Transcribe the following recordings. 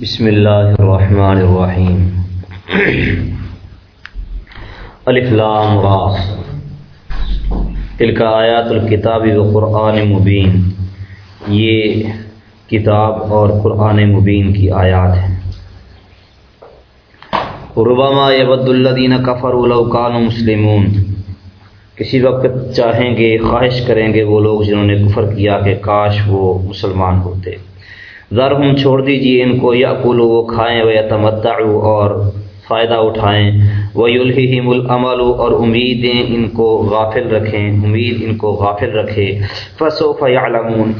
بسم اللہ الرحمن الرحیم۔ الف لام را۔ تلک آیات الکتاب و قرآن مبین۔ یہ کتاب اور قرآن مبین کی آیات ہیں۔ ربما یبد الذین کفروا لو کانوا مسلمون۔ کسی وقت چاہیں گے، خواہش کریں گے وہ لوگ جنہوں نے کفر کیا کہ کاش وہ مسلمان ہوتے۔ ذر ہم چھوڑ دیجیے ان کو، یا وہ کھائیں، و یا اور فائدہ اٹھائیں۔ وہ یلحم العمل اور امیدیں ان کو غافل رکھیں۔ امید ان کو غافل رکھے۔ فصو فیالمون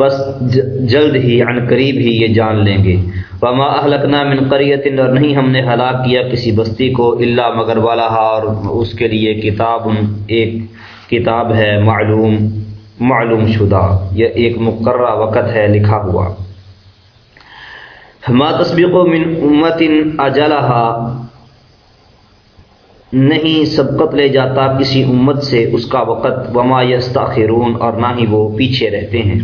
بس جلد ہی عن قریب ہی یہ جان لیں گے۔ وما اہلکنا من قریت اور نہیں ہم نے ہلاک کیا کسی بستی کو اللہ مگر والا اور اس کے لیے کتاب، ایک کتاب ہے معلوم۔ معلوم شدہ، یہ ایک مقررہ وقت ہے، لکھا ہوا۔ ما تصبیق من امت اجلحا نہیں سبقت لے جاتا کسی امت سے اس کا وقت۔ وما یستاخرون اور نہ ہی وہ پیچھے رہتے ہیں۔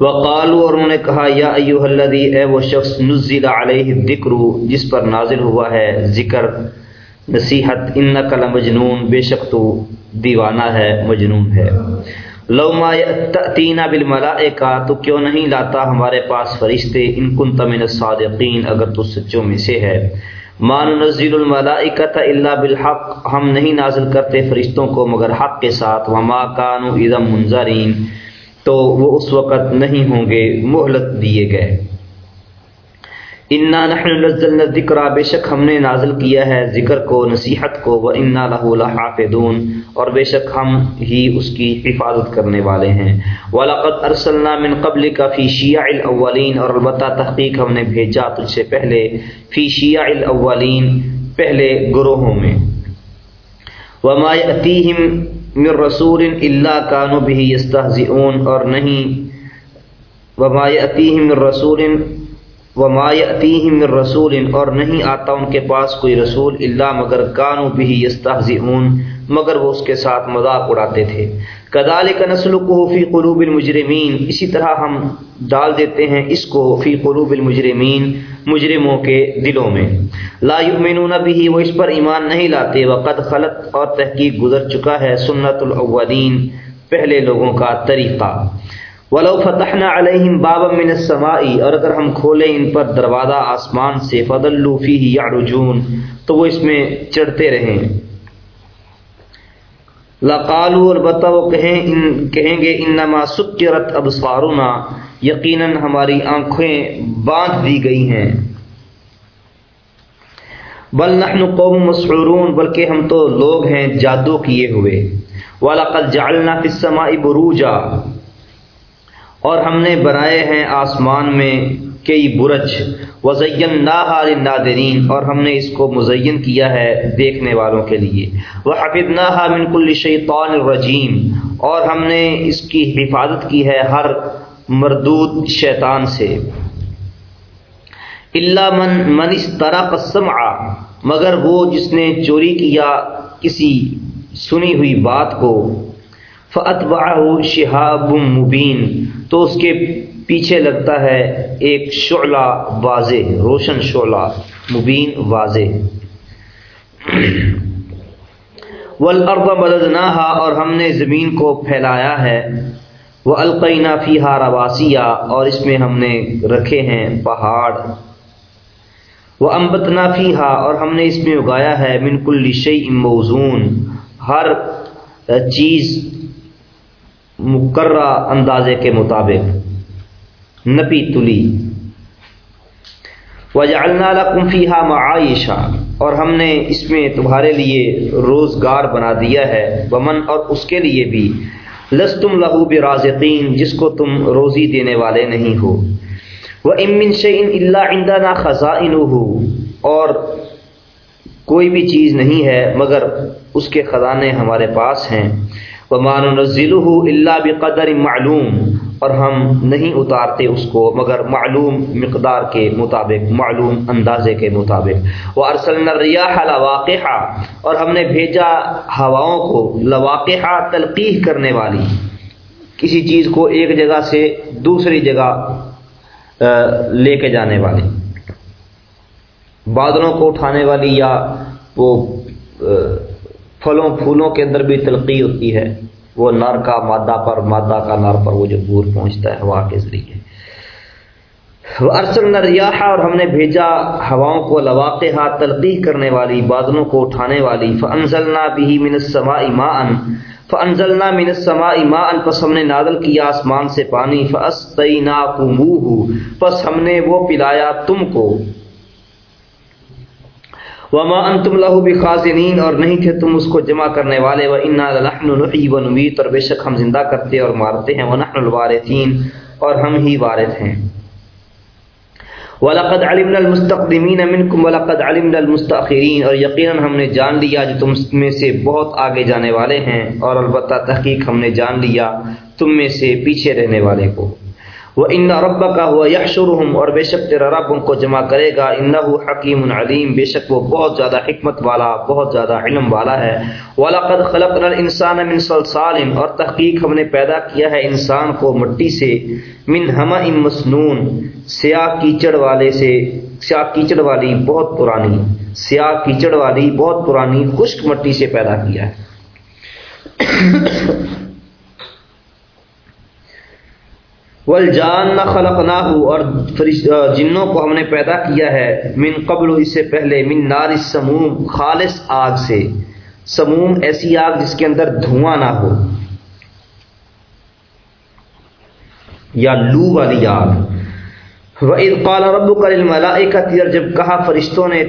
وقالو اور انہوں نے کہا، یا ایوہ الذی، اے وہ شخص، نزل علیہ الذکر۔ جس پر نازل ہوا ہے ذکر۔ نصیحت انک لمجنون، بے شک تو دیوانہ ہے، مجنون ہے۔ لو ما تأتینا بالملائکہ، تو کیوں نہیں لاتا ہمارے پاس فرشتے؟ ان کنت من الصادقین، اگر تو سچوں میں سے ہے۔ ما ننزل الملائکۃ الا بالحق، ہم نہیں نازل کرتے فرشتوں کو مگر حق کے ساتھ۔ وما كانوا اذا منذرین تو وہ اس وقت نہیں ہوں گے، مہلت دیے گئے۔ انا نحن نزلنا ذکر بے شک ہم نے نازل کیا ہے ذکر کو، نصیحت کو۔ و انا له لحافظون۔ اور بے شک ہم ہی اس کی حفاظت کرنے والے ہیں۔ ولقد ارسلنا من قبلك في شيع الاولين اور البتہ تحقیق ہم نے بھیجا تجھ سے پہلے فی شیع الاولین پہلے گروہوں میں۔ وما ياتيهم من رسول الا كانوا به يستهزئون۔ اور نہیں، وما ياتيهم من رسول وما ياتيهم من رسول اور نہیں آتا ان کے پاس کوئی رسول الا مگر كانوا به يستهزئون مگر وہ اس کے ساتھ مذاق اڑاتے تھے۔ كذلك نسلكه في قلوب المجرمين اسی طرح ہم ڈال دیتے ہیں اس کو فی قلوب المجرمین، مجرموں کے دلوں میں۔ لا یؤمنون به وہ اس پر ایمان نہیں لاتے۔ وقد خلط اور تحقیق گزر چکا ہے سنت الاولین، پہلے لوگوں کا طریقہ۔ ولو فتحنا علیہم بابا من السماء اور اگر ہم کھولیں ان پر دروازہ آسمان سے، فضلوا فیہ یعرجون تو وہ اس میں چڑھتے رہیں۔ لقالوا البتہ وہ کہیں، ان کہیں گے انما سکرت ابصارنا یقیناً ہماری آنکھیں باندھ دی گئی ہیں۔ بل نحن قوم مسحورون بلکہ ہم تو لوگ ہیں جادو کیے ہوئے۔ وَلَقَدْ جَعَلْنَا فِي السَّمَاءِ بُرُوجًا اور ہم نے بنائے ہیں آسمان میں کئی برج۔ وزین للناظرین اور ہم نے اس کو مزین کیا ہے دیکھنے والوں کے لیے۔ وہ حفظ من كل شیطان الرجیم اور ہم نے اس کی حفاظت کی ہے ہر مردود شیطان سے۔ اللہ من من اس طرح السمع۔ مگر وہ جس نے چوری کیا کسی سنی ہوئی بات کو۔ فَأَتْبَعَهُ شِهَابٌ مُبِينٌ۔ تو اس کے پیچھے لگتا ہے ایک شعلہ واضح، روشن شعلہ، مبین واضح۔ والارض مددناها اور ہم نے زمین کو پھیلایا ہے۔ وہ القینہ فیہا رواسیہ اور اس میں ہم نے رکھے ہیں پہاڑ۔ وہ امبتنا فیہا اور ہم نے اس میں اگایا ہے۔ من کل موزون، ہر چیز مقررہ اندازے کے مطابق نپی تلی۔ وجعلنا لکم فیہا معائشہ اور ہم نے اس میں تمہارے لیے روزگار بنا دیا ہے۔ ومن اور اس کے لیے بھی۔ لستم لہو برازقین جس کو تم روزی دینے والے نہیں ہو۔ وہ امن شعین اللہ عندنا خزائنہ اور کوئی بھی چیز نہیں ہے، مگر اس کے خزانے ہمارے پاس ہیں۔ ومان نزل اللہ بقدر معلوم، اور ہم نہیں اتارتے اس کو، مگر معلوم مقدار کے مطابق، معلوم اندازے کے مطابق۔ وہ ارسل ریاح لواقع اور ہم نے بھیجا ہواؤں کو لواقع تلقیح کرنے والی۔ کسی چیز کو ایک جگہ سے دوسری جگہ لے کے جانے والی۔ بادلوں کو اٹھانے والی یا وہ پھلوں پھولوں کے اندر بھی تلقی ہوتی ہے۔ وہ نر کا مادہ پر، مادہ کا نر پر وہ جو بور پہنچتا ہے ہوا کے ذریعے۔ ارسل ریاح اور ہم نے بھیجا ہواؤں کو لواقع ہاتھ تلقی کرنے والی، بادلوں کو اٹھانے والی۔ فنزلنا بھی من السماء ماء۔ فانزلنا من السماء ماء۔ پس ہم نے نازل کیا آسمان سے پانی۔ فاسقیناکموہ پس ہم نے وہ پلایا تم کو۔ وما انتم له بخازنین اور نہیں تھے تم اس کو جمع کرنے والے و انا لنحن نحيي ونميت، اور بے شک ہم زندہ کرتے اور مارتے ہیں، ونحن الوارثین اور ہم ہی وارث ہیں۔ وَلَقَدْ عَلِمْنَا الْمُسْتَقْدِمِينَ مِنْكُمْ، وَلَقَدْ عَلِمْنَا الْمُسْتَأْخِرِينَ، اور یقیناً ہم نے جان لیا جو تم میں سے بہت آگے جانے والے ہیں، اور البتہ تحقیق ہم نے جان لیا تم میں سے پیچھے رہنے والے کو۔ وہ ان رب کا ہوا یحشرہم اور بے شک تیرا رب ان کو جمع کرے گا انہ حکیم علیم، بے شک وہ بہت زیادہ حکمت والا، بہت زیادہ علم والا ہے۔ وَلَقَدْ خَلَقْنَا الْإِنسَانَ مِنْ صَلْصَالٍ، اور تحقیق ہم نے پیدا کیا ہے انسان کو مٹی سے، من ہمہ مسنون، سیاہ کیچڑ والے سے، سیاہ کیچڑ والی بہت پرانی، سیاہ کیچڑ والی بہت پرانی خشک مٹی سے پیدا کیا ہے۔ والجان ہو اور جنوں کو ہم نے پیدا کیا ہے، من قبل اس سے پہلے، من نار سموم، خالص آگ سے۔ سموم ایسی آگ جس کے اندر دھواں نہ ہو۔ یا لو والی آگ۔ وَإِذْ قَالَ رَبُّكَ لِلْمَلَائِكَةِ اور جب کہا فرشتوں نے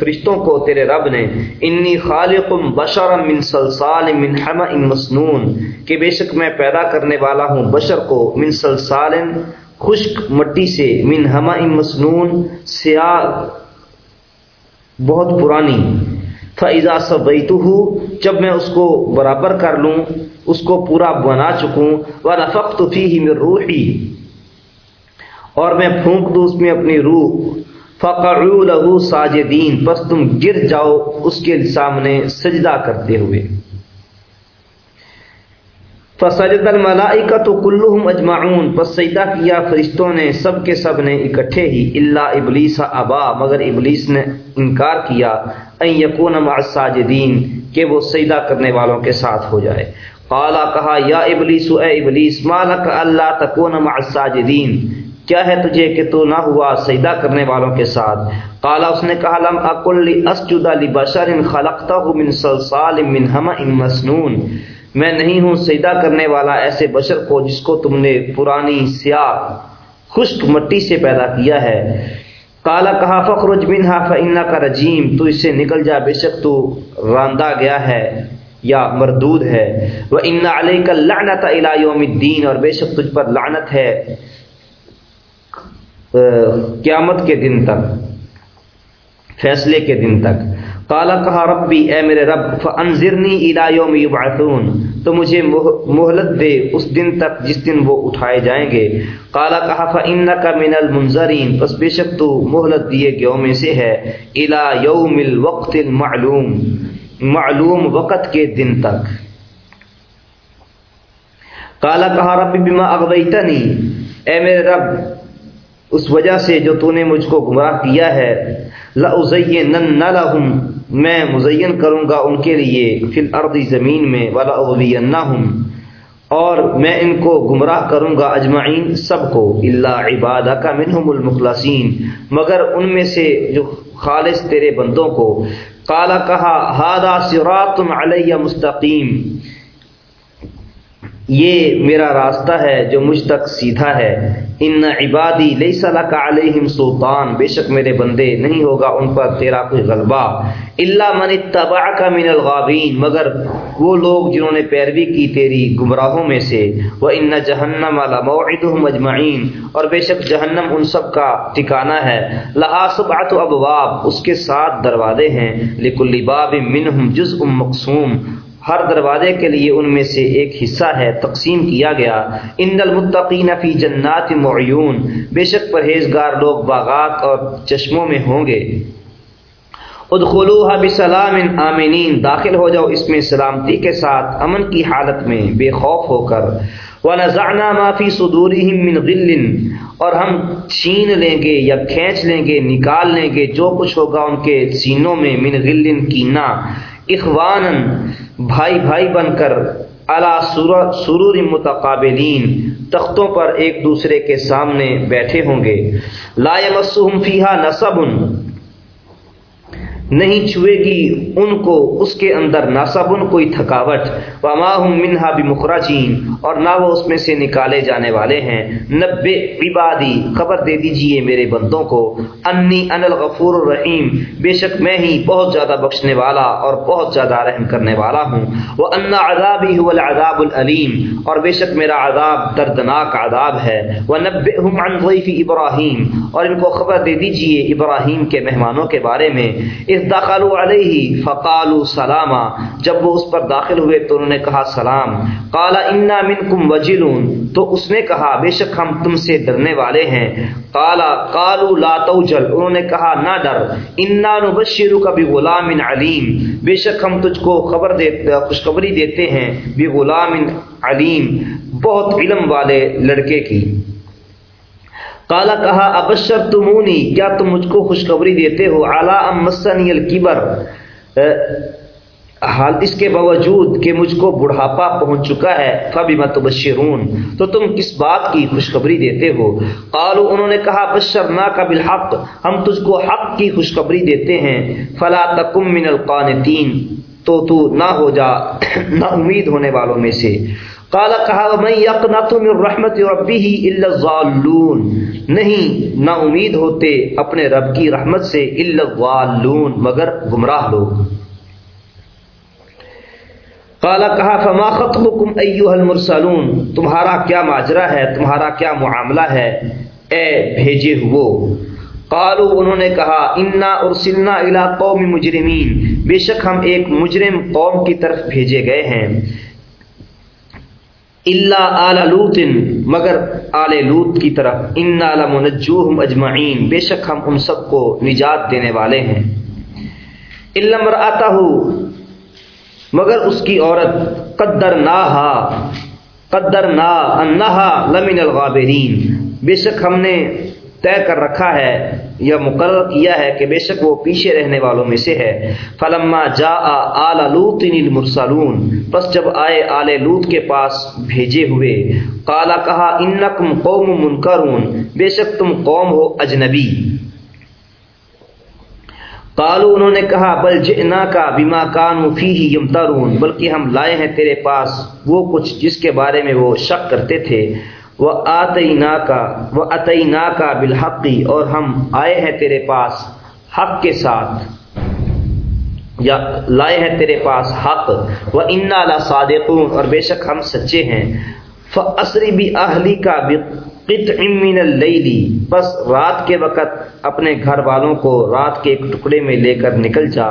فرشتوں کو تیرے رب نے انی خالق بشرا من صلصال من حمأ مسنون کہ بے شک میں پیدا کرنے والا ہوں بشر کو من صلصال، خشک مٹی سے من حمأ مسنون سیاہ، بہت پرانی۔ فَإِذَا سَبَيْتُهُ جب میں اس کو برابر کر لوں، اس کو پورا بنا چکوں، وَنَفَقْتُ فِيهِ مِن رُوحِي۔ اور میں پھونک دوں اس میں اپنی روح۔ فقعوا له ساجدین، پس تم گر جاؤ اس کے سامنے سجدہ کرتے ہوئے۔ فسجد الملائکۃ کلهم اجمعون، پس سجدہ کیا فرشتوں نے، سب کے سب نے اکٹھے ہی۔ الا ابلیس ابا، مگر ابلیس نے انکار کیا، ان یکون مع الساجدین، کہ وہ سجدہ کرنے والوں کے ساتھ ہو جائے۔ قالا، کہا، یا ابلیس، اے ابلیس، ما مالک اللہ تکون مع الساجدین؟ کیا ہے تجھے کہ تو نہ ہوا سجدہ کرنے والوں کے ساتھ؟ قالا، اس نے کہا، لم اکل اسجد لبشر خلقته من صلصال من حمأ مسنون۔ میں نہیں ہوں سجدہ کرنے والا ایسے بشر کو جس کو تم نے پرانی سیاہ خشک مٹی سے پیدا کیا ہے۔ کالا کہا، فخرج منها فانك رجیم۔ تو اس سے نکل جا، بے شک تو راندہ گیا ہے یا مردود ہے۔ وان عليك اللعنه الى يوم الدين اور بے شک تجھ پر لعنت ہے۔ قیامت کے دن تک، فیصلے کے دن تک۔ کالا کہا، ربی، اے میرے رب، فانذرنی الى یوم یبعثون۔ تو مجھے مہلت دے اس دن تک جس دن وہ اٹھائے جائیں گے۔ کالا کہا، فانک من المنذرین۔ پس بے شک تو مہلت دیے گیوں میں سے ہے۔ الى یوم الوقت المعلوم، معلوم وقت کے دن تک۔ کالا کہا، ربی، بما اغویتنی۔ اے میرے رب اس وجہ سے جو تو نے مجھ کو گمراہ کیا ہے لَأُزَيِّنَنَّ لَهُمْ، میں مزین کروں گا ان کے لیے فی الارض زمین میں وَلَأُغْوِيَنَّهُمْ اور میں ان کو گمراہ کروں گا اجمعین سب کو اللہ عبادہ کا منہم المخلصین، مگر ان میں سے جو خالص تیرے بندوں کو۔ کالا کہا ہادا سرات علیہ مستقیم یہ میرا راستہ ہے جو مجھ تک سیدھا ہے۔ ان عبادی لیس لک علیہم سلطان، بے شک میرے بندے نہیں ہوگا ان پر تیرا کوئی غلبہ۔ الا من اتبعک من الغابین، مگر وہ لوگ جنہوں نے پیروی کی تیری گمراہوں میں سے۔ وہ ان جہنم لموعدهم اجمعین، اور بے شک جہنم ان سب کا ٹھکانہ ہے۔ لها سبعۃ ابواب، اس کے سات دروازے ہیں۔ لکل باب منهم جزء مقسوم۔ ہر دروازے کے لیے ان میں سے ایک حصہ ہے، تقسیم کیا گیا۔ ان المتقین فی جنات معیون۔ بے شک پرہیزگار لوگ باغات اور چشموں میں ہوں گے۔ ادخلوها بسلام آمینین داخل ہو جاؤ اس میں سلامتی کے ساتھ، امن کی حالت میں بے خوف ہو کر۔ وَنَزَعْنَا مَا فِي صُدُورِهِم مِّن غِلٍ۔ اور ہم چھین لیں گے یا کھینچ لیں گے، نکال لیں گے جو کچھ ہوگا ان کے سینوں میں، من غل کینا۔ اخوانن بھائی بھائی بن کر اعلیٰ سرور متقابلین تختوں پر ایک دوسرے کے سامنے بیٹھے ہوں گے۔ لا مسم فیحہ نصب۔ نہیں چھوئے گی ان کو، اس کے اندر ناسبن کوئی تھکاوٹ۔ وماہم منہا بمخرجین اور نہ وہ اس میں سے نکالے جانے والے ہیں۔ نب عبادی خبر دے دیجیے میرے بندوں کو۔ انی ان الغفور الرحیم بے شک میں ہی بہت زیادہ بخشنے والا اور بہت زیادہ رحم کرنے والا ہوں۔ وہ انا عذابی هو العذاب العلیم اور بے شک میرا عذاب دردناک عذاب ہے۔ وہ نب عن ضیف ابراہیم اور ان کو خبر دے دیجیے ابراہیم کے مہمانوں کے بارے میں۔ دخلوا علیہ فقالوا سلاما، جب وہ اس پر داخل ہوئے تو انہوں نے کہا، سلام۔ قال، انا منکم وجلون۔ تو اس نے کہا، بے شک ہم تم سے ڈرنے والے ہیں۔ قال، قالوا لا توجل۔ انہوں نے کہا، نہ ڈر، انا نبشرک بغلام علیم بے شک ہم تجھ کو خبر دیتے خوشخبری دیتے ہیں بغلام علیم بہت علم والے لڑکے کی۔ کالا کہا ابشر تمونی کیا تم مجھ کو خوشخبری دیتے ہو؟ اعلیٰ مسنی الکبر. حال اس کے باوجود کہ مجھ کو بڑھاپا پہنچ چکا ہے فبی متبشرون تو تم کس بات کی خوشخبری دیتے ہو؟ قالو انہوں نے کہا بشر نا کا بالحق، ہم تجھ کو حق کی خوشخبری دیتے ہیں۔ فلا تکم من القانتین، تو تو نہ ہو جا، نہ امید ہونے والوں میں سے۔ کالا کہا میں یقنات من رحمت ربی الا الضالون نہیں نا امید ہوتے اپنے رب کی رحمت سے الا الضالون مگر گمراہ لوگ۔ کالا کہا، فما خطبکم ایوہ المرسلون تمہارا کیا ماجرا ہے؟ تمہارا کیا معاملہ ہے؟ اے بھیجے ہو قالو انہوں نے کہا، انا ارسلنا الى قوم مجرمین بے شک ہم ایک مجرم قوم کی طرف بھیجے گئے ہیں۔ اللہ آل لوت مگر آل لوت کی طرف ان لمنجوہم اجمعین، بے شک ہم ان سب کو نجات دینے والے ہیں۔ علم آتا مگر اس کی عورت قدر نہ قدر نہ انہا لمن الغابرین۔ بے شک ہم نے طے کر رکھا ہے یا مقرر کیا ہے کہ بے شک وہ پیچھے رہنے والوں میں سے ہے۔ فلما جا آل لوت المرسلون بس جب آئے آل لوت کے پاس بھیجے ہوئے کالا کہا انکم قوم منکرون بے شک تم قوم ہو اجنبی۔ کالو انہوں نے کہا، بل جئنا کا بیما کان فی ہی یمترون، بلکہ ہم لائے ہیں تیرے پاس وہ کچھ جس کے بارے میں وہ شک کرتے تھے۔ وہ آتعینا کا وہ عطینا کا بالحقی اور ہم آئے ہیں تیرے پاس حق کے ساتھ۔ یا لائے ہیں تیرے پاس حق۔ وہ انا لا صادقون اور بے شک ہم سچے ہیں۔ فسری بھی اہلی کا من اللیلی بس رات کے وقت اپنے گھر والوں کو رات کے ایک ٹکڑے میں لے کر نکل جا۔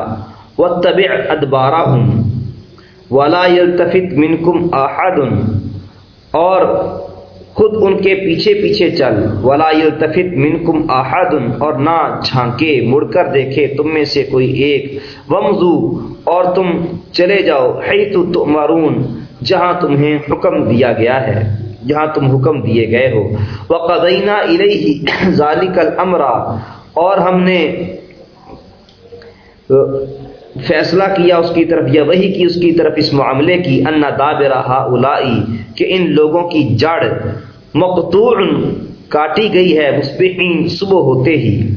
وہ طب ادبارہ ہوں ولا یلتفت منکم احد اور ان کے پیچھے پیچھے چل۔ ولا یلتفت منکم احد اور نہ جھانکے مڑ کر دیکھے تم میں سے کوئی ایک۔ ومزو اور تم چلے جاؤ۔ حیث تؤمرون، جہاں تمہیں حکم دیا گیا ہے، جہاں تم حکم دیے گئے ہو۔ وقضینا الیہ ذالک الامر اور ہم نے فیصلہ کیا اس کی طرف، یا وہی کی اس کی طرف اس معاملے کی ان دابر ہاؤلائی کہ ان لوگوں کی جڑ مقتوع کاٹی گئی ہے، مصبحین صبح ہوتے ہی۔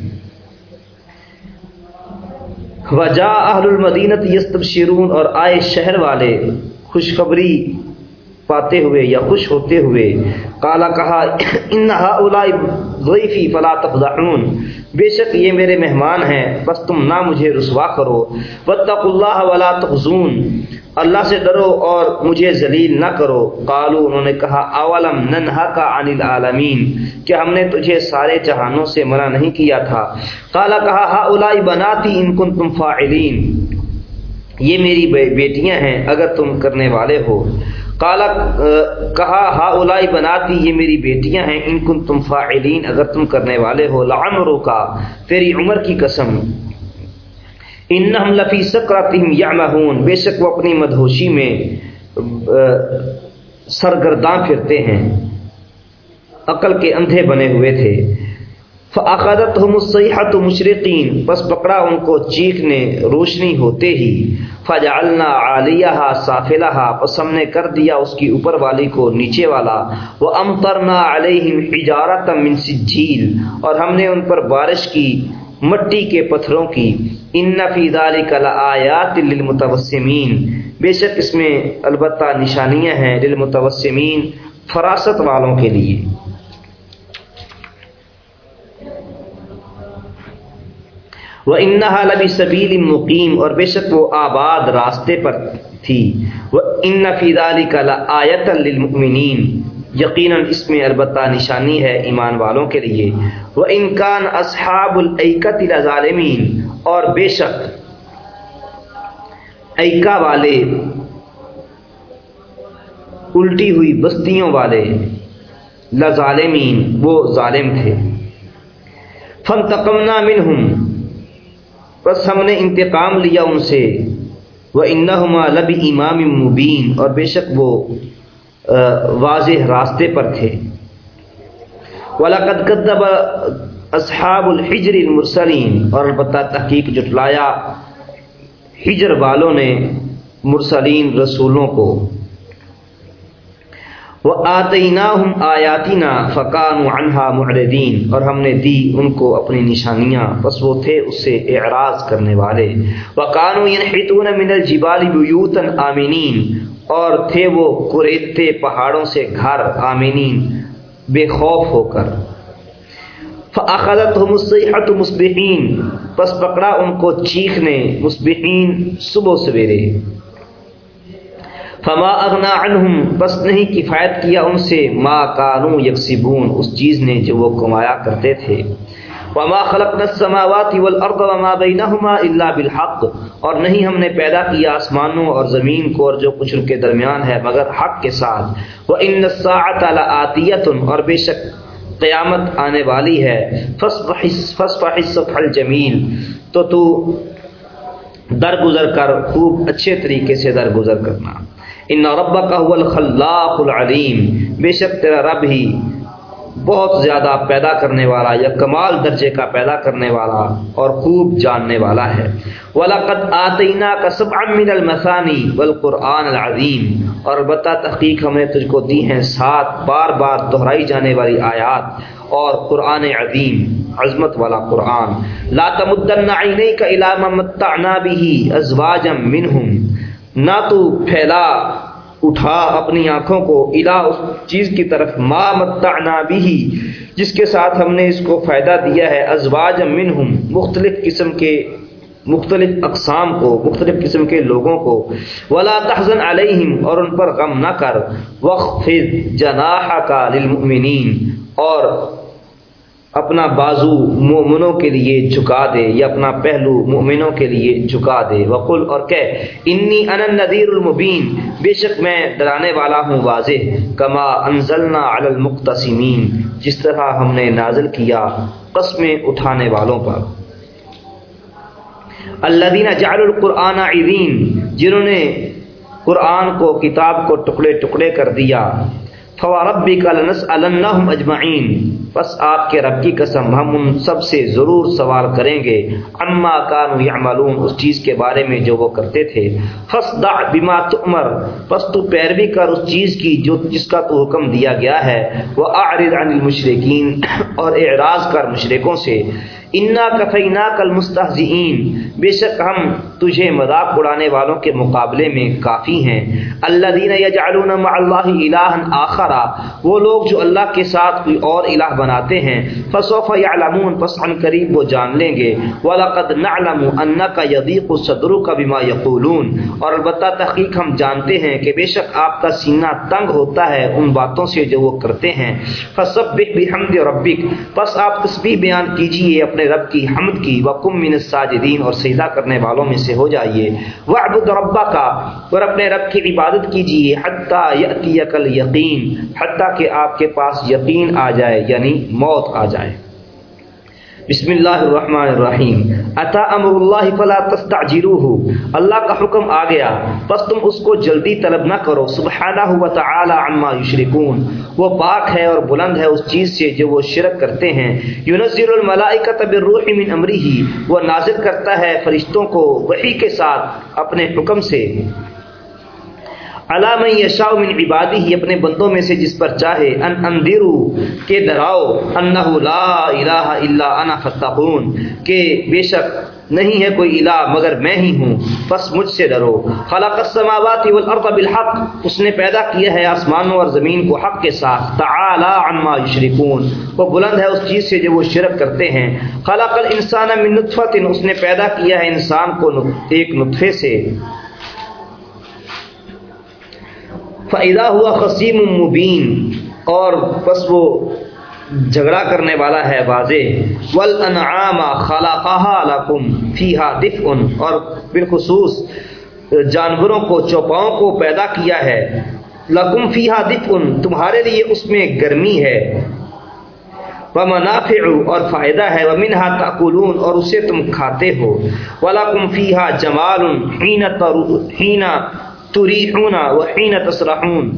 وجا اہل المدینت یستبشرون اور آئے شہر والے خوشخبری پاتے ہوئے یا خوش ہوتے ہوئے۔ کالا کہا، ان ضعیفی، فلا تفضحون بے شک یہ میرے مہمان ہیں، بس تم نہ مجھے رسوا کرو۔ وطق اللہ ولا تخزون۔ اللہ سے ڈرو اور مجھے ذلیل نہ کرو۔ قالو انہوں نے کہا، اولم ننہا کا عن العالمین؟ کہ ہم نے تجھے سارے جہانوں سے منع نہیں کیا تھا؟ قالا کہا ہا اولائی بناتی ان کن تم فاعلین۔ یہ میری بیٹیاں ہیں، اگر تم کرنے والے ہو۔ کالا کہا ہا اولائی بناتی یہ میری بیٹیاں ہیں، ان کن تم فاعلین، اگر تم کرنے والے ہو لعمرو کا تیری عمر کی قسم۔ ان ہم لفی سکراتہم یعمہون، بے شک وہ اپنی مدہوشی میں سرگرداں پھرتے ہیں۔ عقل کے اندھے بنے ہوئے تھے۔ فعقادت ہم الصحت مشرقین بس پکڑا ان کو چیخنے روشنی ہوتے ہی۔ فجعلنا عالیہ سافلہ بس ہم نے کر دیا اس کی اوپر والی کو نیچے والا۔ وہ امترنا علیہم حجارت من سجیل اور ہم نے ان پر بارش کی، مٹی کے پتھروں کی۔ ان فی ذلک لآیات للمتوسمین بے شک اس میں البتہ نشانیاں ہیں للمتوسمین فراست والوں کے لیے۔ وہ انہا لبی سبیل مقیم اور بے شک وہ آباد راستے پر تھی۔ وہ ان فیدالی کا آیت للمؤمنین یقیناً اس میں البتہ نشانی ہے ایمان والوں کے لیے۔ وہ انکان اصحاب العقت ظالمین اور بے شک ایکا والے، الٹی ہوئی بستیوں والے لظالمین، وہ ظالم تھے۔ فن تقمنا منہم بس ہم نے انتقام لیا ان سے۔ وہ انہما لب امام مبین اور بے شک وہ واضح راستے پر تھے ولاقت کدب اصحاب الحجر المرسلین اور ہم آیاتینہ فقان عنہا معردین اور ہم نے دی ان کو اپنی نشانیاں، بس وہ تھے اس سے اعراض کرنے والے۔ وقانو ینحتون من الجبال بیوتا آمینین اور تھے وہ قریدتے پہاڑوں سے گھر آمینین بے خوف ہو کر۔ فاخذتهم الصيحة مصبحین۔ پس پکڑا ان کو چیخنے، مصبحین، صبح سویرے۔ فما اغنا عنہم بس نہیں کفایت کیا ان سے، ما کانو یکسبون، اس چیز نے جو وہ کمایا کرتے تھے۔ وما خلقنا السماوات والارض وما بینہما الا بالحق، اور نہیں ہم نے پیدا کیا آسمانوں اور زمین کو اور جو کچھ ان کے درمیان ہے مگر حق کے ساتھ۔ وان الساعه لاتیه اور بے شک قیامت آنے والی ہے۔ فصفح فصفح الصفح الجمیل تو تو درگزر کر، خوب اچھے طریقے سے درگزر کرنا۔ ان ربا کا الخلاق العلیم بے شک تیرا رب ہی بہت زیادہ پیدا کرنے والا یا کمال درجے کا پیدا کرنے والا اور خوب جاننے والا ہے۔ ولاقت آتینہ کا سب امن المسانی والقرآن العظیم. اور البتہ تحقیق ہم نے تجھ کو دی ہیں سات بار بار دہرائی جانے والی آیات اور قرآن عظیم، عظمت والا قرآن۔ لا تمدن عینیک الی ما متعنا به ازواجا منهم نہ تو پھیلا، اٹھا اپنی آنکھوں کو الا اس چیز کی طرف، ما متعنا بھی جس کے ساتھ ہم نے اس کو فائدہ دیا ہے ازواج منہم، مختلف قسم کے، مختلف اقسام کو، مختلف قسم کے لوگوں کو۔ ولا تحزن علیہم اور ان پر غم نہ کر۔ وقف جناح کا للمؤمنین اور اپنا بازو مومنوں کے لیے جھکا دے یا اپنا پہلو مومنوں کے لیے جھکا دے۔ وقل اور کہ انی ان ندیر المبین۔ بے شک میں ڈرانے والا ہوں واضح۔ کما انزلنا علی المقتسمین۔ جس طرح ہم نے نازل کیا قسمیں اٹھانے والوں پر۔ الذین جعل القرآن عیدین جنہوں نے قرآن کو، کتاب کو ٹکڑے ٹکڑے کر دیا۔ فواربی کا لنس النحم اجمعین۔ بس آپ کے رب کی قسم ہم ان سب سے ضرور سوال کریں گے اما کانو یعملون، اس چیز کے بارے میں جو وہ کرتے تھے۔ فصدع بما تؤمر پس تو پیروی کر اس چیز کی جو جس کا تو حکم دیا گیا ہے۔ وہ اعرض عن المشرکین اور اعراض کر مشرکوں سے۔ انا کفینا کل مستحزین بے شک ہم تجھے مذاق اڑانے والوں کے مقابلے میں کافی ہیں۔ اللہ دین یجعلون مع اللہ الہ آخرا، وہ لوگ جو اللہ کے ساتھ کوئی اور الہ بناتے ہیں۔ فسوف یعلمون پس عن قریب وہ جان لیں گے۔ وَلَقَدْ نَعْلَمُ أَنَّكَ يَضِيقُ صَدْرُكَ بِمَا يَقُولُونَ۔ اور البتہ تحقیق ہم جانتے ہیں کہ بے شک آپ کا سینہ تنگ ہوتا ہے ان باتوں سے جو وہ کرتے ہیں۔ فَسَبِّحْ بِحَمْدِ رَبِّكَ۔ پس آپ تسبیح بیان کیجیے اپنے رب کی حمد کی۔ وَقُم مِّنَ السَّاجِدِينَ، اور سجدہ کرنے والوں میں سے ہو جائیے۔ وَعْبُدْ رَبَّكَ۔ اور اپنے رب کی عبادت کیجیے۔ حتی یأتیک الیقین حتی کہ آپ کے پاس یقین آ جائے یعنی یعنی موت آ جائے۔ بسم اللہ الرحمن الرحیم۔ اتا امر اللہ فلا تستعجلوه اللہ کا حکم آ گیا بس تم اس کو جلدی طلب نہ کرو۔ سبحانہ و تعالی عما یشرکون۔ وہ پاک ہے اور بلند ہے اس چیز سے جو وہ شرک کرتے ہیں۔ ينزل الملائکۃ بالروح من امره وہ نازل کرتا ہے فرشتوں کو وحی کے ساتھ اپنے حکم سے۔ علام یشاء من عبادی، ہی اپنے بندوں میں سے جس پر چاہے، ان اندرو کے ڈراؤ انہ لا الہ الا انا فتقون کہ بے شک نہیں ہے کوئی الہ مگر میں ہی ہوں بس مجھ سے ڈرو۔ خلق السماوات والارض بالحق، اس نے پیدا کیا ہے آسمانوں اور زمین کو حق کے ساتھ۔ تعالی عما یشرکون۔ وہ بلند ہے اس چیز سے جو وہ شرک کرتے ہیں۔ خلق الانسان من نطفه اس نے پیدا کیا ہے انسان کو ایک نطفے سے۔ فائدہ ہوا خسیم مبین اور بس وہ جھگڑا کرنے والا ہے واضح۔ ولانعام خلقها لكم فيها دفء اور بالخصوص جانوروں کو، چوپاؤں کو پیدا کیا ہے۔ لکم فیہا دفء، تمہارے لیے اس میں گرمی ہے۔ ومنافع، اور فائدہ ہے۔ ومنها تاکلون اور اسے تم کھاتے ہو۔ ولکم فیہا جمال حین حین تریحون وحین تسرحون۔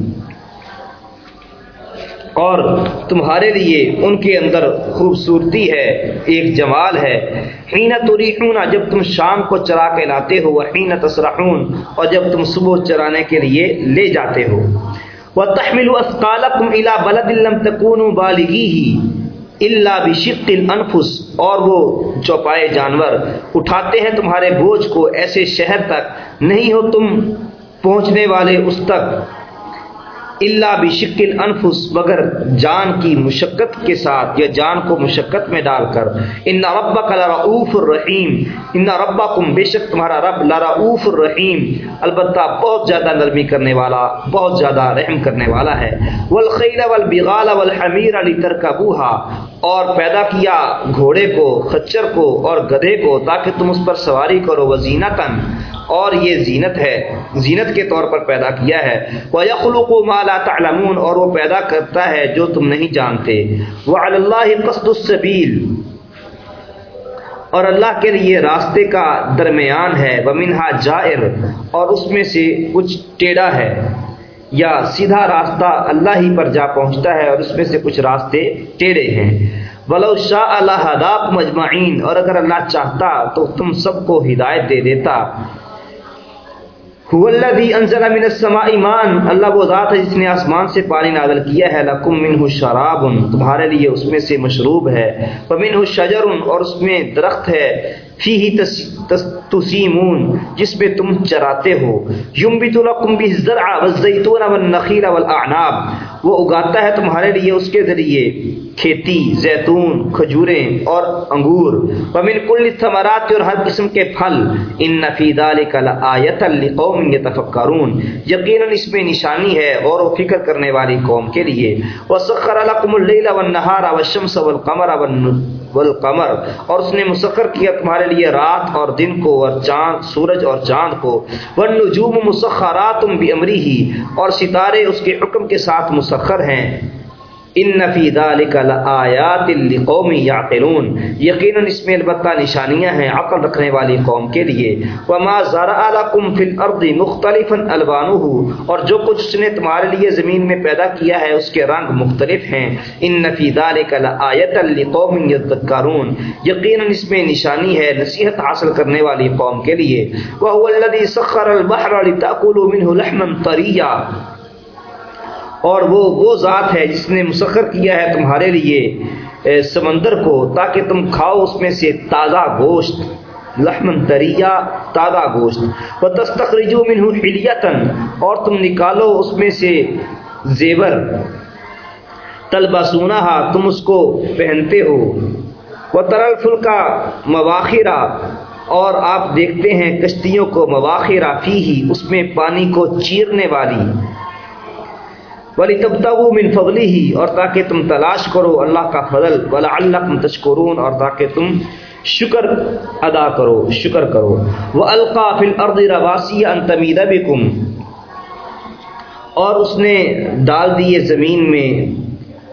اور تمہارے لیے ان کے اندر خوبصورتی ہے، ایک جمال ہے۔ حین تریحون جب تم شام کو چرا کے لاتے ہو وحین تسرحون، اور جب تم صبح چرانے کے لیے لے جاتے ہو۔ وہ وتحمل اثقالکم الى بلد لم تكونوا بالغیه الا بشق الانفس اور وہ چوپائے جانور اٹھاتے ہیں تمہارے بوجھ کو، ایسے شہر تک۔ نہیں ہو تم پہنچنے والے اس تک اللہ بشکل انفس مگر جان کی مشقت کے ساتھ یا جان کو مشقت میں ڈال کر۔ ان ربا کا لراؤف الرحیم ان ربا کم بے شک تمہارا رب لراؤف الرحیم البتہ بہت زیادہ نرمی کرنے والا، بہت زیادہ رحم کرنے والا ہے۔ والخیل والبغال والحمیر علی ترکبوہا اور پیدا کیا گھوڑے کو، خچر کو اور گدھے کو، تاکہ تم اس پر سواری کرو۔ وزینتاً اور یہ زینت ہے۔ زینت کے طور پر پیدا کیا ہے۔ وَيَخْلُقُ مَا لَا تَعْلَمُونَ اور وہ پیدا کرتا ہے جو تم نہیں جانتے۔ وَعَلَى اللَّهِ قَصْدُ السَّبِيلِ۔ اور اللہ کے لیے راستے کا درمیان ہے۔ وَمِنْهَا جَائِرْ۔ اور اس میں سے کچھ ٹیڑا ہے۔ یا سیدھا راستہ اللہ ہی پر جا پہنچتا ہے اور اس میں سے کچھ راستے ٹیڑے ہیں۔ ولو شاء اللہ ہداک مجمعین اور اگر اللہ چاہتا تو تم سب کو ہدایت دے دیتا۔ انزل من السماء ایمان اللہ وہ ذات ہے جس نے آسمان سے پانی نازل کیا ہے. لکم منہ شراب. تمہارے لیے اس میں سے مشروب ہے. ومنہ شجر اور اس میں درخت ہے. فیہ تسیمون. جس میں تم چراتے ہو. ینبت لکم به الزرع والزیتون والنخیل والاعناب وہ اگاتا ہے تمہارے لیے اس کے ذریعے. کھیتی، زیتون، کھجوریں اور انگور۔ ومن کل الثمرات اور ہر قسم کے پھل۔ ان فی ذلک لآیۃ لقوم یتفکرون یقینا اس میں نشانی ہے غور و فکر کرنے والی قوم کے لیے۔ وسخر لكم الليل والنهار والشمس والقمر والقمر۔ اور اس نے مسخر کیا تمہارے لیے رات اور دن کو اور چاند، سورج اور چاند کو۔ والنجوم مسخرات بامرہ اور ستارے اس کے حکم کے ساتھ مسخر ہیں۔ ان فی ذلک لآیات لقوم یعقلون۔ یقینا اس میں البتہ نشانیاں ہیں عقل رکھنے والی قوم کے لیے۔ وما زرع لكم فی الارض مختلفا الوانه اور جو کچھ اس نے تمہارے لیے زمین میں پیدا کیا ہے اس کے رنگ مختلف ہیں۔ ان فی ذلک لآیۃ لقوم یذکرون۔ یقینا اس میں نشانی ہے نصیحت حاصل کرنے والی قوم کے لیے۔ وهو الذی سخر البحر لتاكلوا منه لحما طریا اور وہ وہ ذات ہے جس نے مسخر کیا ہے تمہارے لیے سمندر کو، تاکہ تم کھاؤ اس میں سے تازہ گوشت لحمن دریا تازہ گوشت۔ و تستخرجو منہ حلیتن اور تم نکالو اس میں سے زیور۔ طلبہ سونا تم اس کو پہنتے ہو۔ وہ ترل فل کا مواخرہ اور آپ دیکھتے ہیں کشتیوں کو مواخرہ فی ہی اس میں پانی کو چیرنے والی۔ ولی تب من فضلی ہی اور تاکہ تم تلاش کرو اللہ کا فضل ولا اللہ تشکرون، اور تاکہ تم شکر ادا کرو، شکر کرو۔ وہ القاف الارض رواسی ان تمید بکم اور اس نے ڈال دیے زمین میں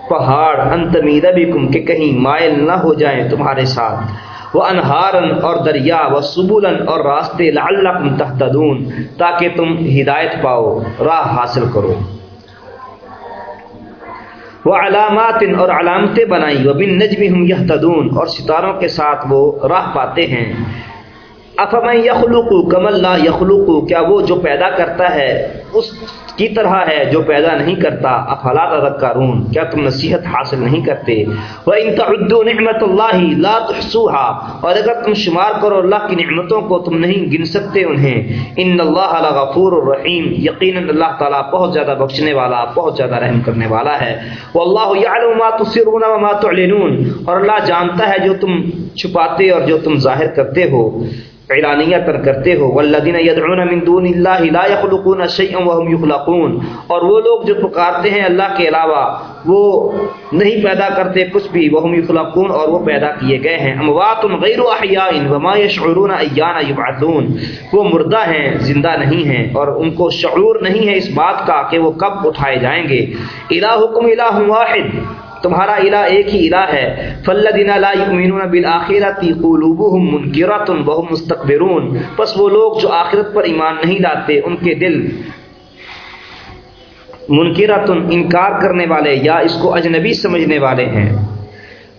پہاڑ انتمید بکم کہ کہیں مائل نہ ہو جائیں تمہارے ساتھ۔ وہ انہارن اور دریا و سبولن اور راستے، لعلکم تحتدون تاکہ تم ہدایت پاؤ، راہ حاصل کرو۔ وہ علامات اور علامتیں بنائی۔ وہ بن نجم ہم یہ اور ستاروں کے ساتھ وہ راہ پاتے ہیں۔ افم یخلوق کم اللہ یخلوق کیا وہ جو پیدا کرتا ہے، اس کی طرح ہے جو پیدا نہیں کرتا؟ افلا تذکرون، کیا تم نصیحت حاصل نہیں کرتے؟ وہ ان تعدوا نعمت اللہ لا تحصوها، اور اگر تم شمار کرو اللہ کی نعمتوں کو، تم نہیں گن سکتے انہیں۔ ان اللہ غفور الرحیم یقینا اللہ تعالی بہت زیادہ بخشنے والا، بہت زیادہ رحم کرنے والا ہے۔ واللہ یعلم ما تسرون وما تعلنون، اور اللہ جانتا ہے جو تم چھپاتے اور جو تم ظاہر کرتے ہو۔ اعلانیہ تر کرتے ہو، والذین یدعون من دون اللہ لا يخلقون شیئا وهم یخلقون۔ اور وہ لوگ جو پکارتے ہیں اللہ کے علاوہ، وہ نہیں پیدا کرتے کچھ بھی، وهم یخلقون اور وہ پیدا کیے گئے ہیں۔ اموات غیر احیاء وما يشعرون ایان یبعثون۔ وہ مردہ ہیں، زندہ نہیں ہیں، اور ان کو شعور نہیں ہے اس بات کا کہ وہ کب اٹھائے جائیں گے۔ الہکم الہ واحد۔ تمہارا الہ ایک ہی الہ ہے۔ فلدین لا یؤمنون بالآخرت قلوبهم منکرۃ وهم مستكبرون۔ پس وہ لوگ جو آخرت پر ایمان نہیں لاتے، ان کے دل منکرۃ انکار کرنے والے یا اس کو اجنبی سمجھنے والے ہیں۔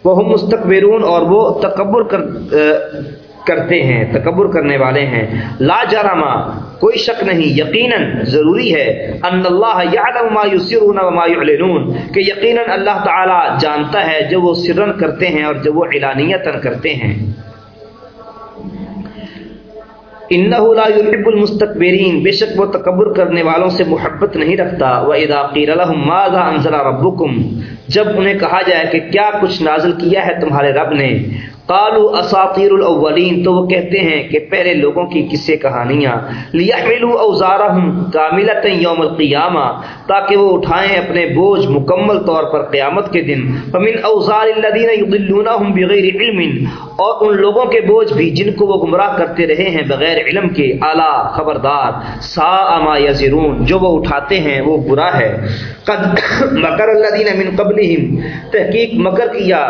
وہ مستقبرون اور وہ تکبر کر کرتے ہیں، تکبر کرنے والے ہیں۔ لا جرما کوئی شک نہیں، یقیناً ضروری ہے۔ ان اللہ یعلم ما یسرون وما يعلنون کہ یقیناً اللہ تعالی جانتا ہے جو وہ سرن کرتے ہیں اور جو وہ علانیتاً کرتے ہیں۔ انه لا يحب المستكبرين بے شک وہ تکبر کرنے والوں سے محبت نہیں رکھتا۔ واذا قيل لهم ماذا انزل ربكم، جب انہیں کہا جائے کہ کیا کچھ نازل کیا ہے تمہارے رب نے قالو اساطیر الاولین تو وہ کہتے ہیں کہ پہلے لوگوں کی قصے کہانیاں؟ لیحملوا اوزارهم کاملتا یوم القیامہ تاکہ وہ اٹھائیں اپنے بوجھ مکمل طور پر قیامت کے دن۔ فمن اوزار الذین یضلونهم بغیر علم، اور ان لوگوں کے بوجھ بھی جن کو وہ گمراہ کرتے رہے ہیں بغیر علم کے۔ اعلی، خبردار سا ما یزرون جو وہ اٹھاتے ہیں وہ برا ہے۔ قد مکر الذین من قبلہم تحقیق مکر کیا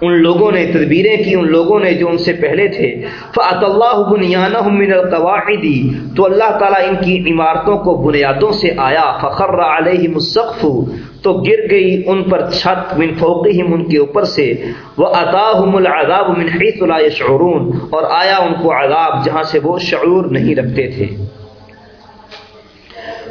ان لوگوں نے تدبیریں کی، ان لوگوں نے جو ان سے پہلے تھے۔ فعط اللہ بنیانہ من القواعدی تو اللہ تعالیٰ ان کی عمارتوں کو بنیادوں سے آیا۔ فخر علیہ مصقف تو گر گئی ان پر چھت، من فوقہم ان کے اوپر سے۔ وہ عطاہم العذاب من حیث لا یشعرون اور آیا ان کو عذاب جہاں سے وہ شعور نہیں رکھتے تھے۔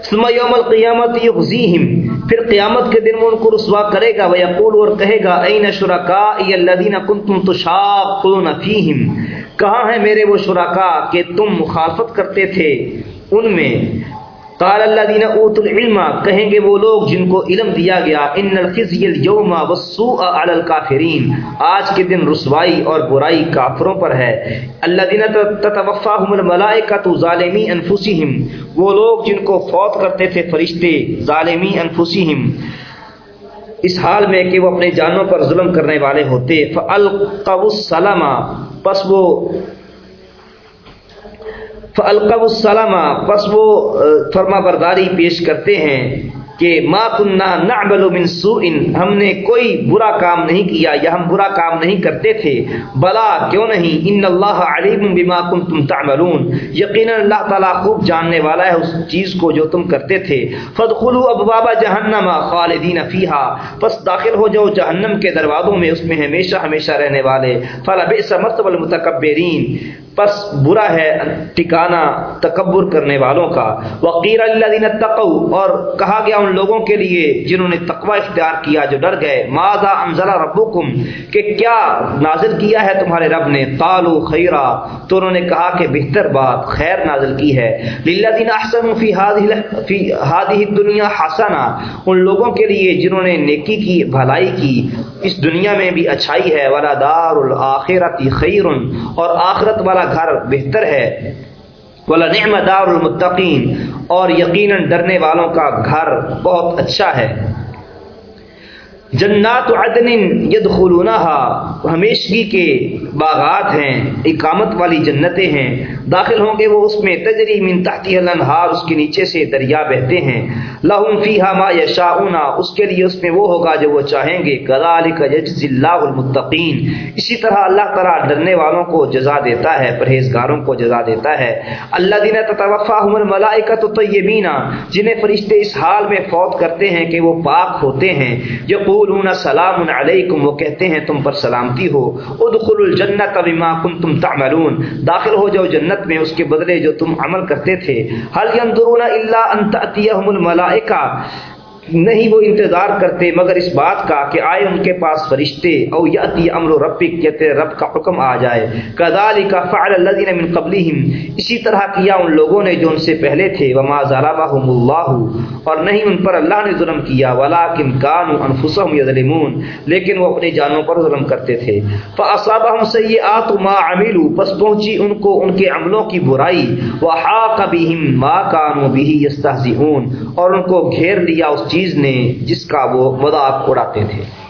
ثم یوم القیامت یخزیہم پھر قیامت کے دن وہ ان کو رسوا کرے گا وہ یقول اور کہے گا این شرکائی الذین کنتم تشاقون فیہم کہاں ہیں میرے وہ شرکا کہ تم مخالفت کرتے تھے ان میں؟ قال الذين اوتوا العلم، کہیں گے وہ لوگ جن کو علم دیا گیا ان الخزي اليوم والسوء على الكافرين۔ آج کے دن رسوائی اور برائی کافروں پر ہے۔ اللہ الذين تتوفاهم الملائکه ظالمي انفسهم وہ لوگ جن کو فوت کرتے تھے فرشتے، ظالمی انفسهم اس حال میں کہ وہ اپنے جانوں پر ظلم کرنے والے ہوتے فالقوا السلام پس وہ فلقب السلامہ پس وہ فرما برداری پیش کرتے ہیں۔ کہ ما کننا نعمل من سوء ہم نے کوئی برا کام نہیں کیا یا ہم برا کام نہیں کرتے تھے۔ بلا، کیوں نہیں؟ ان اللہ علیم بما کنتم تعملون۔ یقینا اللہ تعالی خوب جاننے والا ہے اس چیز کو جو تم کرتے تھے۔ فادخلوا ابواب جہنم خالدین فیہا۔ پس داخل ہو جاؤ جہنم کے دروازوں میں، اس میں ہمیشہ ہمیشہ رہنے والے۔ فلبئس مرتب المتکبرین۔ پس برا ہے ٹکانا تکبر کرنے والوں کا۔ وقیر الذین تقوا اور کہا گیا ان لوگوں کے لیے جنہوں نے تقوی اختیار کیا جو ڈر گئے، ماذا انزل ربکم؟ کہ کیا نازل کیا ہے تمہارے رب نے؟ قالوا خیرا، تو انہوں نے کہا کہ بہتر بات خیر نازل کی ہے۔ للذین احسنوا فی هذه فی هذه الدنيا حسنہ، ان لوگوں کے لیے جنہوں نے نیکی کی، بھلائی کی۔ اس دنیا میں بھی اچھائی ہے، ولا دار الاخرۃ خیر، اور آخرت والا گھر بہتر ہے۔ ولا نعم دار المتقین اور یقیناً ڈرنے والوں کا گھر بہت اچھا ہے۔ جنات عدن یدخلونها ہمیشگی کے باغات ہیں، اقامت والی جنتیں ہیں۔ داخل ہوں گے وہ اس میں، تجری من تحتی الانہار، اس کے نیچے سے دریا بہتے ہیں۔ لہم فیہا ما یشاؤنا اس کے لیے اس میں وہ ہوگا جو وہ چاہیں گے۔ کذالک یجزی اللہ المتقین اسی طرح اللہ تعالیٰ ڈرنے والوں کو جزا دیتا ہے، پرہیزگاروں کو جزا دیتا ہے۔ اللہ دین تتوفاہم الملائکۃ طیبین جنہیں فرشتے اس حال میں فوت کرتے ہیں کہ وہ پاک ہوتے ہیں۔ یقولون سلام علیکم وہ کہتے ہیں، تم پر سلامتی ہو۔ ادخلوا الجنت بما کنتم تعملون۔ داخل ہو جاؤ جنت میں اس کے بدلے جو تم عمل کرتے تھے۔ حل ينظرون الا ان تاتيهم الملائکہ ملائکہ نہیں وہ انتظار کرتے، مگر اس بات کا کہ آئے ان کے پاس فرشتے، او یاتی امر ربک کہتے رب کا حکم آ جائے۔ کذالک فعل الذين من قبلهم اسی طرح کیا ان لوگوں نے جو ان سے پہلے تھے، وما ظلمهم الله اور نہیں ان پر اللہ نے ظلم کیا ولکن كانوا انفسهم يظلمون لیکن وہ اپنی جانوں پر ظلم کرتے تھے۔ فاصابهم سیئات ما عملوا پس پہنچی ان کو ان کے عملوں کی برائی۔ وحاق بهم ما كانوا به يستهزئون اور ان کو گھیر لیا اس چیز نے جس کا وہ مذاق اڑاتے تھے۔